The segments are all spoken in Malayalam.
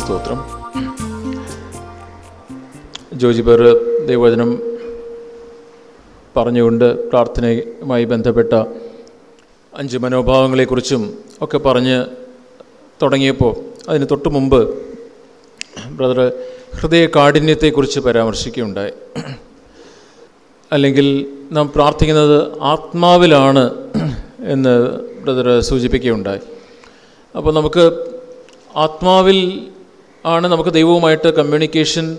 സ്തോത്രം. ജോജിബർ ദൈവവചനം പറഞ്ഞുകൊണ്ട് പ്രാർത്ഥനയുമായി ബന്ധപ്പെട്ട അഞ്ച് മനോഭാവങ്ങളെക്കുറിച്ചും ഒക്കെ പറഞ്ഞ് തുടങ്ങിയപ്പോൾ അതിന് തൊട്ട് മുമ്പ് ബ്രദർ ഹൃദയ കാഠിന്യത്തെക്കുറിച്ച് പരാമർശിക്കുകയുണ്ടായി. അല്ലെങ്കിൽ നാം പ്രാർത്ഥിക്കുന്നത് ആത്മാവിലാണ് എന്ന് ബ്രദർ സൂചിപ്പിക്കുകയുണ്ടായി. അപ്പോൾ നമുക്ക് ആത്മാവിൽ ആണ് നമുക്ക് ദൈവവുമായിട്ട് കമ്മ്യൂണിക്കേഷൻ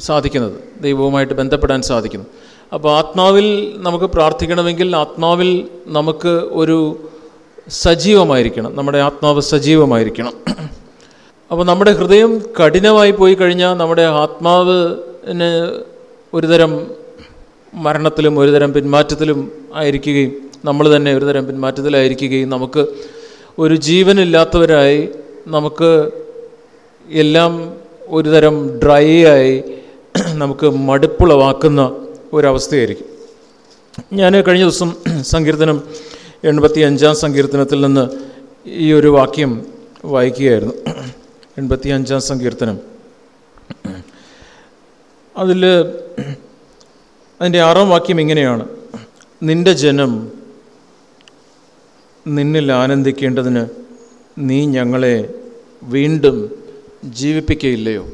സാധിക്കുന്നത്. ദൈവവുമായിട്ട് ബന്ധപ്പെടാൻ സാധിക്കുന്നു. അപ്പോൾ ആത്മാവിൽ നമുക്ക് പ്രാർത്ഥിക്കണമെങ്കിൽ ആത്മാവിൽ നമുക്ക് ഒരു സജീവമായിരിക്കണം. നമ്മുടെ ആത്മാവ് സജീവമായിരിക്കണം. അപ്പോൾ നമ്മുടെ ഹൃദയം കഠിനമായി പോയി കഴിഞ്ഞാൽ നമ്മുടെ ആത്മാവിന് ഒരുതരം മരണത്തിലും ഒരുതരം പിന്മാറ്റത്തിലും ആയിരിക്കുകയും നമ്മൾ തന്നെ ഒരുതരം പിന്മാറ്റത്തിലായിരിക്കുകയും നമുക്ക് ഒരു ജീവനില്ലാത്തവരായി നമുക്ക് എല്ലാം ഒരുതരം ഡ്രൈ ആയി നമുക്ക് മടുപ്പുളവാക്കുന്ന ഒരവസ്ഥയായിരിക്കും. ഞാൻ കഴിഞ്ഞ ദിവസം സങ്കീർത്തനം എൺപത്തി അഞ്ചാം സങ്കീർത്തനത്തിൽ നിന്ന് ഈ ഒരു വാക്യം വായിക്കുകയായിരുന്നു. എൺപത്തി അഞ്ചാം സങ്കീർത്തനം. അതിൽ അതിന്റെ ആറാം വാക്യം ഇങ്ങനെയാണ്. നിന്റെ ജനം നിന്നിൽ ആനന്ദിക്കേണ്ടതിന് നീ ഞങ്ങളെ വീണ്ടും ജീവിപ്പിക്കയില്ലയോ?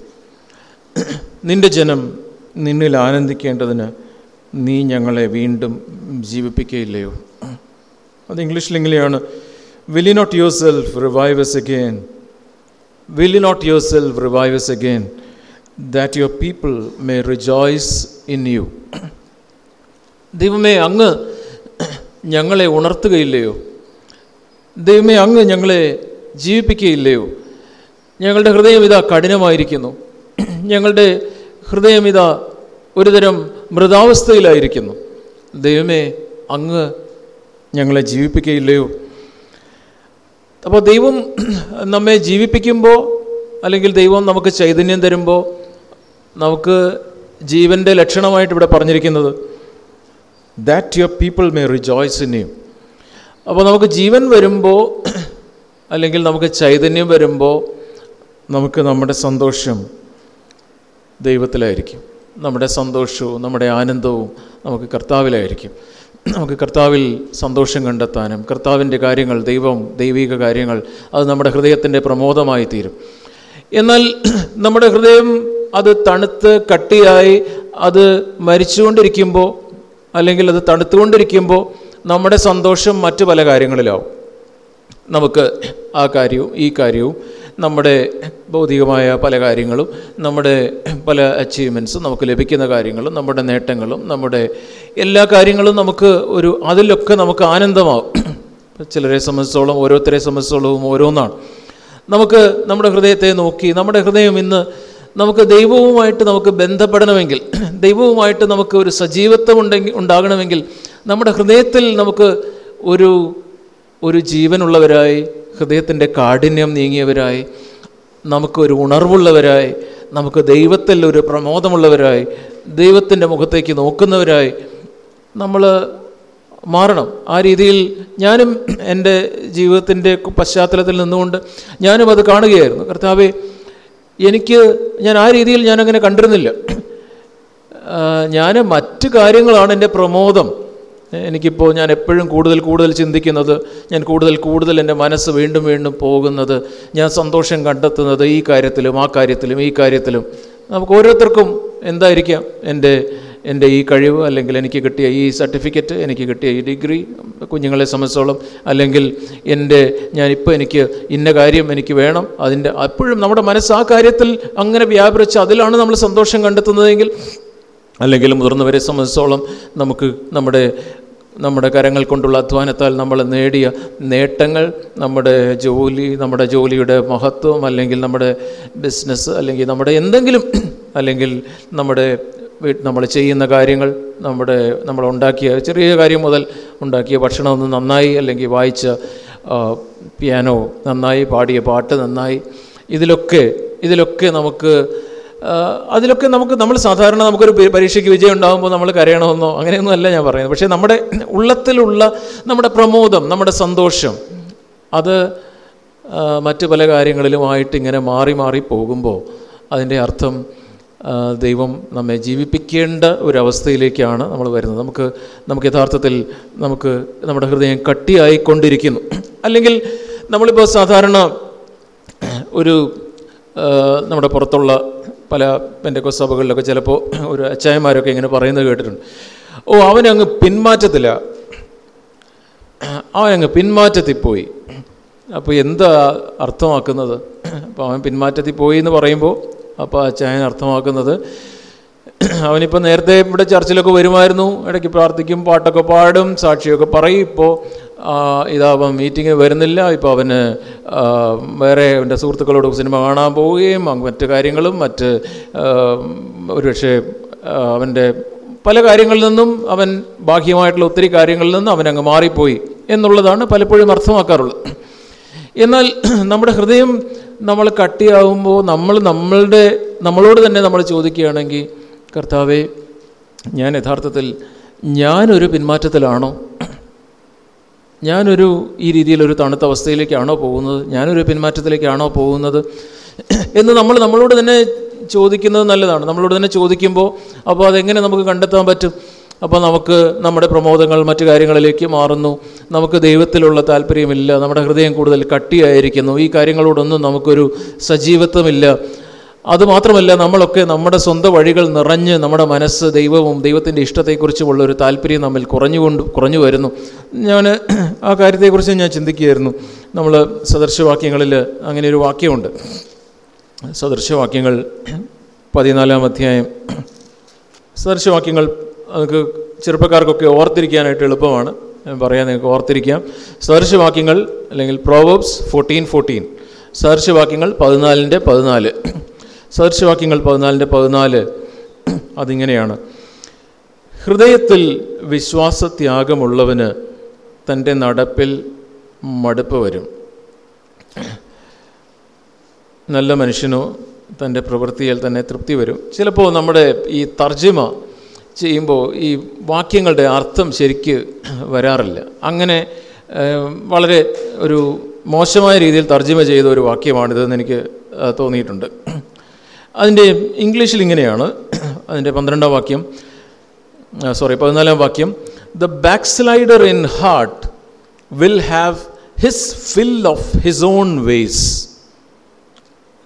നിന്റെ ജനം നിന്നിൽ ആനന്ദിക്കേണ്ടതിന് നീ ഞങ്ങളെ വീണ്ടും ജീവിപ്പിക്കുകയില്ലയോ അത് ഇംഗ്ലീഷിൽ ഇങ്ങനെയാണ്. Will you not your self revive us again will you not your self revive us again that your people may rejoice in you ദൈവമേ അങ്ങ് ഞങ്ങളെ ഉണർത്തുകയില്ലയോ? ദൈവമേ അങ്ങ് ഞങ്ങളെ ജീവിപ്പിക്കുകയില്ലയോ ഞങ്ങളുടെ ഹൃദയം ഇതാ കഠിനമായിരിക്കുന്നു. ഞങ്ങളുടെ ഹൃദയം ഇതാ ഒരുതരം മൃതാവസ്ഥയിലായിരിക്കുന്നു ദൈവമേ അങ്ങ് ഞങ്ങളെ ജീവിപ്പിക്കുകയില്ലയോ? അപ്പോൾ ദൈവം നമ്മെ ജീവിപ്പിക്കുമ്പോൾ അല്ലെങ്കിൽ ദൈവം നമുക്ക് ചൈതന്യം തരുമ്പോൾ നമുക്ക് ജീവന്റെ ലക്ഷണമായിട്ട് ഇവിടെ പറഞ്ഞിരിക്കുന്നത് that your people may rejoice in you അപ്പോൾ നമുക്ക് ജീവൻ വരുമ്പോൾ അല്ലെങ്കിൽ നമുക്ക് ചൈതന്യം വരുമ്പോൾ നമുക്ക് നമ്മുടെ സന്തോഷം ദൈവത്തിലായിരിക്കും. നമ്മുടെ സന്തോഷവും നമ്മുടെ ആനന്ദവും നമുക്ക് കർത്താവിലായിരിക്കും. നമുക്ക് കർത്താവിൽ സന്തോഷം കണ്ടെത്താനും കർത്താവിന്റെ കാര്യങ്ങൾ ദൈവം ദൈവിക കാര്യങ്ങൾ അത് നമ്മുടെ ഹൃദയത്തിന്റെ പ്രമോദമായി തീരും. എന്നാൽ നമ്മുടെ ഹൃദയം അത് തണുത്ത് കട്ടിയായി അത് മരിച്ചുകൊണ്ടിരിക്കുമ്പോൾ അല്ലെങ്കിൽ അത് തണുത്തുകൊണ്ടിരിക്കുമ്പോൾ നമ്മുടെ സന്തോഷം മറ്റു പല കാര്യങ്ങളിലാവും. നമുക്ക് ആ കാര്യവും ഈ കാര്യവും നമ്മുടെ ഭൗതികമായ പല കാര്യങ്ങളും നമ്മുടെ പല അച്ചീവ്മെന്റ്സും നമുക്ക് ലഭിക്കുന്ന കാര്യങ്ങളും നമ്മുടെ നേട്ടങ്ങളും നമ്മുടെ എല്ലാ കാര്യങ്ങളും നമുക്ക് ഒരു അതിലൊക്കെ നമുക്ക് ആനന്ദമാവും. ചിലരെ സംബന്ധിച്ചോളം ഓരോരുത്തരെ സംബന്ധിച്ചോളവും ഓരോന്നാണ്. നമുക്ക് നമ്മുടെ ഹൃദയത്തെ നോക്കി നമ്മുടെ ഹൃദയം ഇന്ന് നമുക്ക് ദൈവവുമായിട്ട് നമുക്ക് ബന്ധപ്പെടണമെങ്കിൽ ദൈവവുമായിട്ട് നമുക്ക് ഒരു സജീവത്വം ഉണ്ടെങ്കിൽ ഉണ്ടാകണമെങ്കിൽ നമ്മുടെ ഹൃദയത്തിൽ നമുക്ക് ഒരു ഒരു ജീവനുള്ളവരായി ഹൃദയത്തിന്റെ കാഠിന്യം നീങ്ങിയവരായി നമുക്കൊരു ഉണർവുള്ളവരായി നമുക്ക് ദൈവത്തിൽ ഒരു പ്രമോദമുള്ളവരായി ദൈവത്തിന്റെ മുഖത്തേക്ക് നോക്കുന്നവരായി നമ്മൾ മാറണം. ആ രീതിയിൽ ഞാനും എന്റെ ജീവിതത്തിന്റെ പശ്ചാത്തലത്തിൽ നിന്നുകൊണ്ട് ഞാനും അത് കാണുകയായിരുന്നു. കർത്താവെ എനിക്ക് ഞാൻ ആ രീതിയിൽ ഞാനങ്ങനെ കണ്ടിരുന്നില്ല. ഞാൻ മറ്റ് കാര്യങ്ങളാണ് എന്റെ പ്രമോദം. എനിക്കിപ്പോൾ ഞാൻ എപ്പോഴും കൂടുതൽ കൂടുതൽ ചിന്തിക്കുന്നത് ഞാൻ കൂടുതൽ കൂടുതൽ എന്റെ മനസ്സ് വീണ്ടും വീണ്ടും പോകുന്നത് ഞാൻ സന്തോഷം കണ്ടെത്തുന്നത് ഈ കാര്യത്തിലും ആ കാര്യത്തിലും ഈ കാര്യത്തിലും. നമുക്ക് ഓരോരുത്തർക്കും എന്തായിരിക്കാം എന്റെ എന്റെ ഈ കഴിവ് അല്ലെങ്കിൽ എനിക്ക് കിട്ടിയ ഈ സർട്ടിഫിക്കറ്റ് എനിക്ക് കിട്ടിയ ഈ ഡിഗ്രി കുഞ്ഞുങ്ങളെ സംബന്ധിച്ചോളം അല്ലെങ്കിൽ എന്റെ ഞാനിപ്പോൾ എനിക്ക് ഇന്ന കാര്യം എനിക്ക് വേണം അതിന്റെ അപ്പോഴും നമ്മുടെ മനസ്സ് ആ കാര്യത്തിൽ അങ്ങനെ വ്യാപരിച്ച് അതിലാണ് നമ്മൾ സന്തോഷം കണ്ടെത്തുന്നതെങ്കിൽ അല്ലെങ്കിൽ മുതിർന്നവരെ സംബന്ധിച്ചോളം നമുക്ക് നമ്മുടെ നമ്മുടെ കരങ്ങൾ കൊണ്ടുള്ള അധ്വാനത്താൽ നമ്മൾ നേടിയ നേട്ടങ്ങൾ നമ്മുടെ ജോലി നമ്മുടെ ജോലിയുടെ മഹത്വം അല്ലെങ്കിൽ നമ്മുടെ ബിസിനസ് അല്ലെങ്കിൽ നമ്മുടെ എന്തെങ്കിലും അല്ലെങ്കിൽ നമ്മുടെ നമ്മൾ ചെയ്യുന്ന കാര്യങ്ങൾ നമ്മുടെ നമ്മൾ ഉണ്ടാക്കിയ ചെറിയ കാര്യം മുതൽ ഉണ്ടാക്കിയ ഭക്ഷണം ഒന്ന് നന്നായി അല്ലെങ്കിൽ വായിച്ച പിയാനോ നന്നായി പാടിയ പാട്ട് നന്നായി ഇതിലൊക്കെ ഇതിലൊക്കെ നമുക്ക് അതിലൊക്കെ നമുക്ക് നമ്മൾ സാധാരണ നമുക്കൊരു പരീക്ഷയ്ക്ക് വിജയം ഉണ്ടാകുമ്പോൾ നമ്മൾ കരയണമെന്നോ അങ്ങനെയൊന്നും അല്ല ഞാൻ പറയുന്നത്. പക്ഷേ നമ്മുടെ ഉള്ളത്തിലുള്ള നമ്മുടെ പ്രമോദം നമ്മുടെ സന്തോഷം അത് മറ്റു പല കാര്യങ്ങളിലുമായിട്ട് ഇങ്ങനെ മാറി മാറി പോകുമ്പോൾ അതിന്റെ അർത്ഥം ദൈവം നമ്മെ ജീവിപ്പിക്കേണ്ട ഒരവസ്ഥയിലേക്കാണ് നമ്മൾ വരുന്നത്. നമുക്ക് നമുക്ക് യഥാർത്ഥത്തിൽ നമുക്ക് നമ്മുടെ ഹൃദയം കട്ടിയായിക്കൊണ്ടിരിക്കുന്നു. അല്ലെങ്കിൽ നമ്മളിപ്പോൾ സാധാരണ ഒരു നമ്മുടെ പുറത്തുള്ള പല എന്റെ സഭകളിലൊക്കെ ചിലപ്പോൾ ഒരു അച്ചായന്മാരൊക്കെ ഇങ്ങനെ പറയുന്നത് കേട്ടിട്ടുണ്ട്. ഓ അവനങ്ങ് പിന്മാറ്റത്തില്ല. അവനങ്ങ് പിന്മാറ്റത്തിൽ പോയി. അപ്പോൾ എന്താ അർത്ഥമാക്കുന്നത്? അപ്പോൾ അവൻ പിന്മാറ്റത്തിൽ പോയി എന്ന് പറയുമ്പോൾ അപ്പോൾ അച്ചായൻ അർത്ഥമാക്കുന്നത് അവനിപ്പോൾ നേരത്തെ ഇവിടെ ചർച്ചിലൊക്കെ വരുമായിരുന്നു. ഇടയ്ക്ക് പ്രാർത്ഥിക്കും പാട്ടൊക്കെ പാടും സാക്ഷിയൊക്കെ പറയും. ഇപ്പോൾ ഇതാ അവൻ മീറ്റിങ്ങിന് വരുന്നില്ല. ഇപ്പോൾ അവന് വേറെ എന്റെ സുഹൃത്തുക്കളോട് സിനിമ കാണാൻ പോവുകയും മറ്റു കാര്യങ്ങളും മറ്റ് ഒരുപക്ഷെ അവന്റെ പല കാര്യങ്ങളിൽ നിന്നും അവൻ ബാഹ്യമായിട്ടുള്ള ഒത്തിരി കാര്യങ്ങളിൽ നിന്നും അവനങ്ങ് മാറിപ്പോയി എന്നുള്ളതാണ് പലപ്പോഴും അർത്ഥമാക്കാറുള്ളത്. എന്നാൽ നമ്മുടെ ഹൃദയം നമ്മൾ കട്ടിയാവുമ്പോൾ നമ്മൾ നമ്മളുടെ നമ്മളോട് തന്നെ നമ്മൾ ചോദിക്കുകയാണെങ്കിൽ കർത്താവേ ഞാൻ യഥാർത്ഥത്തിൽ ഞാനൊരു പിന്മാറ്റത്തിലാണോ? ഞാനൊരു ഈ രീതിയിലൊരു തണുത്ത അവസ്ഥയിലേക്കാണോ പോകുന്നത്? ഞാനൊരു പിന്മാറ്റത്തിലേക്കാണോ പോകുന്നത്? എന്ന് നമ്മൾ നമ്മളോട് തന്നെ ചോദിക്കുന്നത് നല്ലതാണ്. നമ്മളോട് തന്നെ ചോദിക്കുമ്പോൾ അപ്പോൾ അതെങ്ങനെ നമുക്ക് കണ്ടെത്താൻ പറ്റും? അപ്പോൾ നമുക്ക് നമ്മുടെ പ്രമോദങ്ങൾ മറ്റു കാര്യങ്ങളിലേക്ക് മാറുന്നു. നമുക്ക് ദൈവത്തിലുള്ള താല്പര്യമില്ല. നമ്മുടെ ഹൃദയം കൂടുതൽ കട്ടിയായിരിക്കുന്നു. ഈ കാര്യങ്ങളോടൊന്നും നമുക്കൊരു സജീവത്വമില്ല. അതുമാത്രമല്ല നമ്മളൊക്കെ നമ്മുടെ സ്വന്തം വഴികൾ നിറഞ്ഞ് നമ്മുടെ മനസ്സ് ദൈവവും ദൈവത്തിന്റെ ഇഷ്ടത്തെക്കുറിച്ചുമുള്ള ഒരു താല്പര്യം നമ്മിൽ കുറഞ്ഞുകൊണ്ട് കുറഞ്ഞു വരുന്നു ഞാൻ ആ കാര്യത്തെക്കുറിച്ച് ഞാൻ ചിന്തിക്കുകയായിരുന്നു. നമ്മൾ സദർശവാക്യങ്ങളിൽ അങ്ങനെ ഒരു വാക്യമുണ്ട്. സദൃശവാക്യങ്ങൾ പതിനാലാം അധ്യായം. സദൃശവാക്യങ്ങൾ നമുക്ക് ചെറുപ്പക്കാർക്കൊക്കെ ഓർത്തിരിക്കാനായിട്ട് എളുപ്പമാണ്. ഞാൻ പറയാൻ നിങ്ങൾക്ക് ഓർത്തിരിക്കാം. സദൃശവാക്യങ്ങൾ അല്ലെങ്കിൽ പ്രോവേബ്സ് ഫോർട്ടീൻ ഫോർട്ടീൻ സദൃശവാക്യങ്ങൾ പതിനാലിന്റെ പതിനാല്. സദൃശവാക്യങ്ങൾ പതിനാലിന്റെ പതിനാല് അതിങ്ങനെയാണ്. ഹൃദയത്തിൽ വിശ്വാസത്യാഗമുള്ളവന് തന്റെ നടപ്പിൽ മടുപ്പ് വരും. നല്ല മനുഷ്യനോ തന്റെ പ്രവൃത്തിയിൽ തന്നെ തൃപ്തി വരും. ചിലപ്പോൾ നമ്മുടെ ഈ തർജിമ ചെയ്യുമ്പോൾ ഈ വാക്യങ്ങളുടെ അർത്ഥം ശരിക്ക് വരാറില്ല. അങ്ങനെ വളരെ ഒരു മോശമായ രീതിയിൽ തർജിമ ചെയ്ത ഒരു വാക്യമാണിതെന്ന് എനിക്ക് തോന്നിയിട്ടുണ്ട്. അതിന്റെ ഇംഗ്ലീഷിൽ ഇങ്ങനെയാണ്. അതിന്റെ പന്ത്രണ്ടാം വാക്യം സോറി പതിനാലാം വാക്യം. The backslider in heart will have his fill of his own ways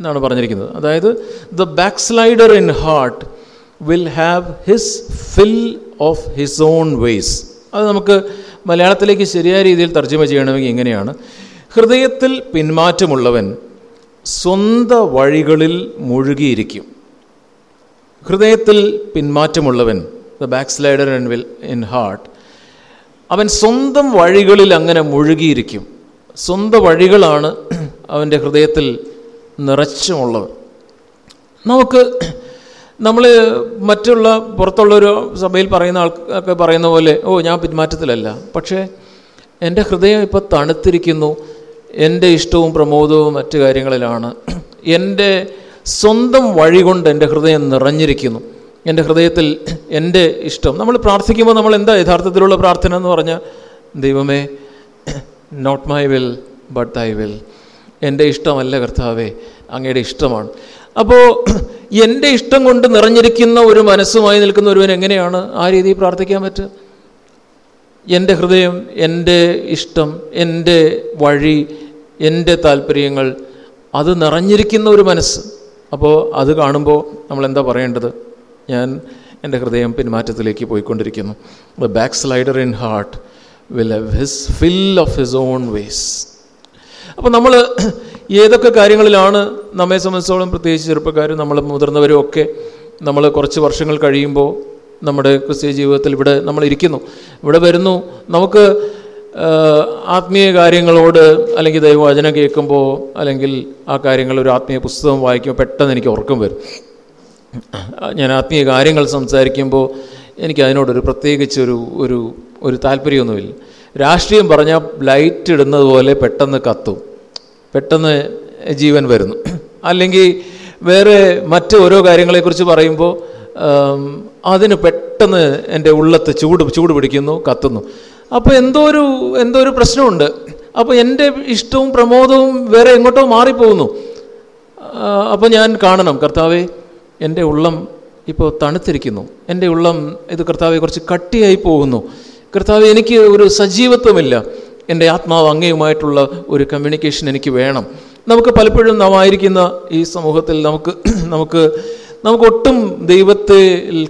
എന്നാണ് പറഞ്ഞിരിക്കുന്നത്. അതായത് the backslider in heart will have his fill of his own ways അത് നമുക്ക് മലയാളത്തിലേക്ക് ശരിയായ രീതിയിൽ തർജമ ചെയ്യണമെങ്കിൽ ഇങ്ങനെയാണ്. ഹൃദയത്തിൽ പിന്മാറ്റമുള്ളവൻ സ്വന്ത വഴികളിൽ മുഴുകിയിരിക്കും. ഹൃദയത്തിൽ പിന്മാറ്റമുള്ളവൻ the backslider in will in heart അവൻ സ്വന്തം വഴികളിൽ അങ്ങനെ മുഴുകിയിരിക്കും. സ്വന്തം വഴികളാണ് അവന്റെ ഹൃദയത്തിൽ നിറച്ചുമുള്ളത്. നമുക്ക് നമ്മൾ മറ്റുള്ള പുറത്തുള്ളൊരു സഭയിൽ പറയുന്ന ആൾക്കൊക്കെ പറയുന്ന പോലെ ഓ ഞാൻ പിന്മാറ്റത്തിലല്ല. പക്ഷേ എന്റെ ഹൃദയം ഇപ്പോൾ തണുത്തിരിക്കുന്നു. എന്റെ ഇഷ്ടവും പ്രമോദവും മറ്റു കാര്യങ്ങളിലാണ്. എന്റെ സ്വന്തം വഴി കൊണ്ട് എന്റെ ഹൃദയം നിറഞ്ഞിരിക്കുന്നു. എന്റെ ഹൃദയത്തിൽ എന്റെ ഇഷ്ടം. നമ്മൾ പ്രാർത്ഥിക്കുമ്പോൾ നമ്മൾ എന്താ യഥാർത്ഥത്തിലുള്ള പ്രാർത്ഥന എന്ന് പറഞ്ഞാൽ ദൈവമേ not my will but I will എന്റെ ഇഷ്ടമല്ല കർത്താവേ അങ്ങയുടെ ഇഷ്ടമാണ്. അപ്പോൾ എന്റെ ഇഷ്ടം കൊണ്ട് നിറഞ്ഞിരിക്കുന്ന ഒരു മനസ്സുമായി നിൽക്കുന്ന ഒരുവൻ എങ്ങനെയാണ് ആ രീതിയിൽ പ്രാർത്ഥിക്കാൻ പറ്റുക? എന്റെ ഹൃദയം എന്റെ ഇഷ്ടം എന്റെ വഴി എന്റെ താല്പര്യങ്ങൾ അത് നിറഞ്ഞിരിക്കുന്ന ഒരു മനസ്സ്. അപ്പോൾ അത് കാണുമ്പോൾ നമ്മൾ എന്താ പറയേണ്ടത്? ഞാൻ എന്റെ ഹൃദയം പിന്മാറ്റത്തിലേക്ക് പോയിക്കൊണ്ടിരിക്കുന്നു. The backslider in heart will have his fill of his own ways അപ്പോൾ നമ്മൾ ഏതൊക്കെ കാര്യങ്ങളിലാണ് നമ്മെ സംബന്ധിച്ചോളം പ്രത്യേകിച്ച് ചെറുപ്പക്കാരും നമ്മൾ മുതിർന്നവരും ഒക്കെ നമ്മൾ കുറച്ച് വർഷങ്ങൾ കഴിയുമ്പോൾ നമ്മുടെ ക്രിസ്ത്യ ജീവിതത്തിൽ ഇവിടെ നമ്മൾ ഇരിക്കുന്നു ഇവിടെ വരുന്നു. നമുക്ക് ആത്മീയ കാര്യങ്ങളോട് അല്ലെങ്കിൽ ദൈവവചനം കേൾക്കുമ്പോൾ അല്ലെങ്കിൽ ആ കാര്യങ്ങൾ ഒരു ആത്മീയ പുസ്തകം വായിക്കുമ്പോൾ പെട്ടെന്ന് എനിക്ക് ഉറക്കം വരും. ഞാൻ ആത്മീയ കാര്യങ്ങൾ സംസാരിക്കുമ്പോൾ എനിക്ക് അതിനോടൊരു പ്രത്യേകിച്ചൊരു ഒരു ഒരു താല്പര്യമൊന്നുമില്ല. രാഷ്ട്രീയം പറഞ്ഞാൽ ലൈറ്റ് ഇടുന്നത് പോലെ പെട്ടെന്ന് കത്തും. പെട്ടെന്ന് ജീവൻ വരുന്നു. അല്ലെങ്കിൽ വേറെ മറ്റ് ഓരോ കാര്യങ്ങളെക്കുറിച്ച് പറയുമ്പോൾ അതിന് പെട്ടെന്ന് എന്റെ ഉള്ളത്ത് ചൂട് ചൂട് പിടിക്കുന്നു കത്തുന്നു. അപ്പോൾ എന്തോ ഒരു എന്തോ ഒരു പ്രശ്നമുണ്ട്. അപ്പോൾ എന്റെ ഇഷ്ടവും പ്രമോദവും വേറെ എങ്ങോട്ടോ മാറിപ്പോകുന്നു. അപ്പോൾ ഞാൻ കാണണം കർത്താവെ എന്റെ ഉള്ളം ഇപ്പോൾ തണുത്തിരിക്കുന്നു. എന്റെ ഉള്ളം ഇത് കർത്താവെ കുറച്ച് കട്ടിയായി പോകുന്നു. കർത്താവ് എനിക്ക് ഒരു സജീവത്വമില്ല. എന്റെ ആത്മാവ് അങ്ങയുമായിട്ടുള്ള ഒരു കമ്മ്യൂണിക്കേഷൻ എനിക്ക് വേണം. നമുക്ക് പലപ്പോഴും നാം ആയിരിക്കുന്ന ഈ സമൂഹത്തിൽ നമുക്ക് നമുക്ക് നമുക്കൊട്ടും ദൈവത്തെ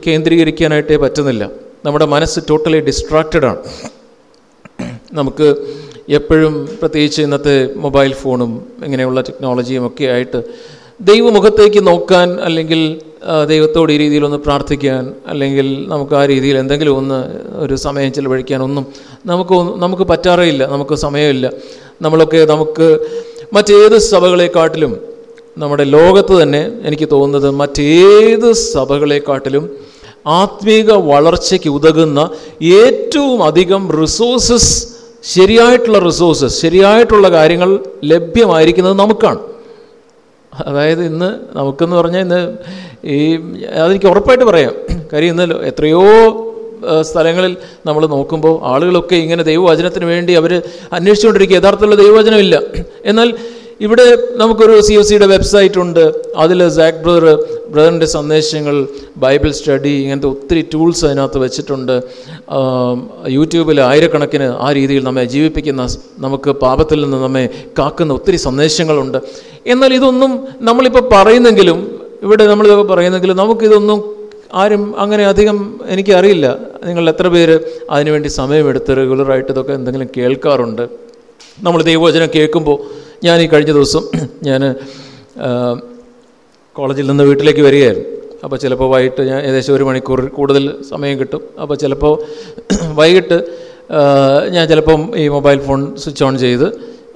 കേന്ദ്രീകരിക്കാനായിട്ടേ പറ്റുന്നില്ല. നമ്മുടെ മനസ്സ് ടോട്ടലി ഡിസ്ട്രാക്റ്റഡ് ആണ്. നമുക്ക് എപ്പോഴും പ്രത്യേകിച്ച് ഇന്നത്തെ മൊബൈൽ ഫോണും ഇങ്ങനെയുള്ള ടെക്നോളജിയും ഒക്കെ ആയിട്ട് ദൈവമുഖത്തേക്ക് നോക്കാൻ അല്ലെങ്കിൽ ദൈവത്തോട് ഈ രീതിയിലൊന്ന് പ്രാർത്ഥിക്കാൻ അല്ലെങ്കിൽ നമുക്ക് ആ രീതിയിൽ എന്തെങ്കിലും ഒന്ന് ഒരു സമയം ചിലവഴിക്കാൻ ഒന്നും നമുക്ക് നമുക്ക് പറ്റാറേയില്ല നമുക്ക് സമയമില്ല. നമ്മളൊക്കെ നമുക്ക് മറ്റേത് സഭകളെക്കാട്ടിലും നമ്മുടെ ലോകത്ത് തന്നെ എനിക്ക് തോന്നുന്നത് മറ്റേത് സഭകളെക്കാട്ടിലും ആത്മീക വളർച്ചയ്ക്ക് ഉതകുന്ന ഏറ്റവും അധികം റിസോഴ്സസ് ശരിയായിട്ടുള്ള റിസോഴ്സസ് ശരിയായിട്ടുള്ള കാര്യങ്ങൾ ലഭ്യമായിരിക്കുന്നത് നമുക്കാണ്. അതായത് ഇന്ന് നമുക്കെന്ന് പറഞ്ഞാൽ ഇന്ന് ഈ അതെനിക്ക് ഉറപ്പായിട്ട് പറയാം. കാര്യം ഇന്ന് എത്രയോ സ്ഥലങ്ങളിൽ നമ്മൾ നോക്കുമ്പോൾ ആളുകളൊക്കെ ഇങ്ങനെ ദൈവവചനത്തിന് വേണ്ടി അവർ അന്വേഷിച്ചുകൊണ്ടിരിക്കുക. യഥാർത്ഥത്തിലുള്ള ദൈവവചനമില്ല. എന്നാൽ ഇവിടെ നമുക്കൊരു സി ഒ സിയുടെ വെബ്സൈറ്റ് ഉണ്ട്. അതിൽ സാക് ബ്രദർ ബ്രദറിന്റെ സന്ദേശങ്ങൾ ബൈബിൾ സ്റ്റഡി ഇങ്ങനത്തെ ഒത്തിരി ടൂൾസ് അതിനകത്ത് വെച്ചിട്ടുണ്ട്. യൂട്യൂബിൽ ആയിരക്കണക്കിന് ആ രീതിയിൽ നമ്മെ ജീവിപ്പിക്കുന്ന നമുക്ക് പാപത്തിൽ നിന്ന് നമ്മെ കാക്കുന്ന ഒത്തിരി സന്ദേശങ്ങളുണ്ട്. എന്നാൽ ഇതൊന്നും നമ്മളിപ്പോൾ പറയുന്നെങ്കിലും ഇവിടെ നമ്മളിതൊക്കെ പറയുന്നെങ്കിലും നമുക്കിതൊന്നും ആരും അങ്ങനെ അധികം എനിക്കറിയില്ല. നിങ്ങൾ എത്ര പേര് അതിനുവേണ്ടി സമയമെടുത്ത് റെഗുലറായിട്ട് ഇതൊക്കെ എന്തെങ്കിലും കേൾക്കാറുണ്ട്? നമ്മൾ ദൈവവചനം കേൾക്കുമ്പോൾ ഞാൻ ഈ കഴിഞ്ഞ ദിവസം ഞാൻ കോളേജിൽ നിന്ന് വീട്ടിലേക്ക് വരികയായിരുന്നു. അപ്പോൾ ചിലപ്പോൾ വൈകിട്ട് ഞാൻ ഏകദേശം ഒരു മണിക്കൂർ കൂടുതൽ സമയം കിട്ടും. അപ്പോൾ ചിലപ്പോൾ വൈകിട്ട് ഞാൻ ചിലപ്പം ഈ മൊബൈൽ ഫോൺ സ്വിച്ച് ഓൺ ചെയ്ത്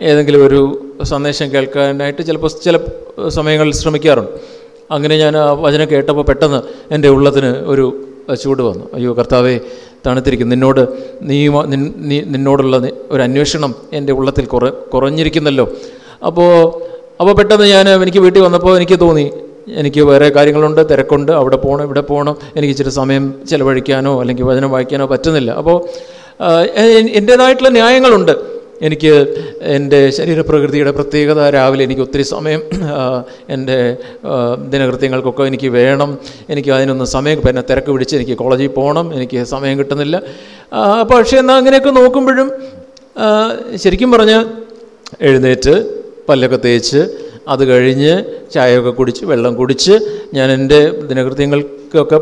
ഏതെങ്കിലും ഒരു സന്ദേശം കേൾക്കാനായിട്ട് ചിലപ്പോൾ ചില സമയങ്ങളിൽ ശ്രമിക്കാറുണ്ട്. അങ്ങനെ ഞാൻ ആ വചനം കേട്ടപ്പോൾ പെട്ടെന്ന് എന്റെ ഉള്ളത്തിന് ഒരു ചൂട് വന്നു. അയ്യോ കർത്താവേ തണുത്തിരിക്കും നിന്നോട് നീ നിന്നോടുള്ള ഒരു അന്വേഷണം എന്റെ ഉള്ളത്തിൽ കുറ കുറഞ്ഞിരിക്കുന്നല്ലോ. അപ്പോൾ അപ്പോൾ പെട്ടെന്ന് ഞാൻ എനിക്ക് വീട്ടിൽ വന്നപ്പോൾ എനിക്ക് തോന്നി എനിക്ക് വേറെ കാര്യങ്ങളുണ്ട് തിരക്കുണ്ട് അവിടെ പോകണം ഇവിടെ പോകണം എനിക്ക് ഇച്ചിരി സമയം ചിലവഴിക്കാനോ അല്ലെങ്കിൽ വചനം വായിക്കാനോ പറ്റുന്നില്ല. അപ്പോൾ എന്റേതായിട്ടുള്ള ന്യായങ്ങളുണ്ട്. എനിക്ക് എന്റെ ശരീരപ്രകൃതിയുടെ പ്രത്യേകത രാവിലെ എനിക്ക് ഒത്തിരി സമയം എന്റെ ദിനകൃത്യങ്ങൾക്കൊക്കെ എനിക്ക് വേണം. എനിക്ക് അതിനൊന്ന് സമയം പിന്നെ തിരക്ക് പിടിച്ച് എനിക്ക് കോളേജിൽ പോകണം. എനിക്ക് സമയം കിട്ടുന്നില്ല. പക്ഷേ എന്നാൽ അങ്ങനെയൊക്കെ നോക്കുമ്പോഴും ശരിക്കും പറഞ്ഞ് എഴുന്നേറ്റ് പല്ലൊക്കെ തേച്ച് അത് കഴിഞ്ഞ് ചായയൊക്കെ കുടിച്ച് വെള്ളം കുടിച്ച് ഞാൻ എന്റെ ദിനകൃത്യങ്ങൾക്കൊക്കെ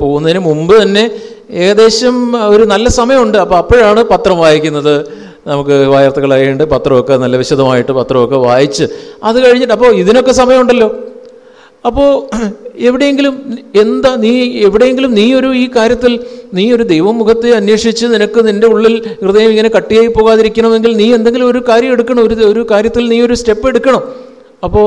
പോകുന്നതിന് മുമ്പ് തന്നെ ഏകദേശം ഒരു നല്ല സമയമുണ്ട്. അപ്പോൾ അപ്പോഴാണ് പത്രം വായിക്കുന്നത്. നമുക്ക് വാർത്തകളായതുകൊണ്ട് പത്രമൊക്കെ നല്ല വിശദമായിട്ട് പത്രമൊക്കെ വായിച്ച് അത് കഴിഞ്ഞിട്ട് അപ്പോൾ ഇതിനൊക്കെ സമയമുണ്ടല്ലോ. അപ്പോൾ എവിടെയെങ്കിലും എന്താ നീ എവിടെയെങ്കിലും നീ ഒരു ഈ കാര്യത്തിൽ നീ ഒരു ദൈവമുഖത്തെ അന്വേഷിച്ച് നിനക്ക് നിന്റെ ഉള്ളിൽ ഹൃദയം ഇങ്ങനെ കട്ടിയായി പോകാതിരിക്കണമെങ്കിൽ നീ എന്തെങ്കിലും ഒരു കാര്യം എടുക്കണം ഒരു ഒരു കാര്യത്തിൽ നീ ഒരു സ്റ്റെപ്പ് എടുക്കണം. അപ്പോൾ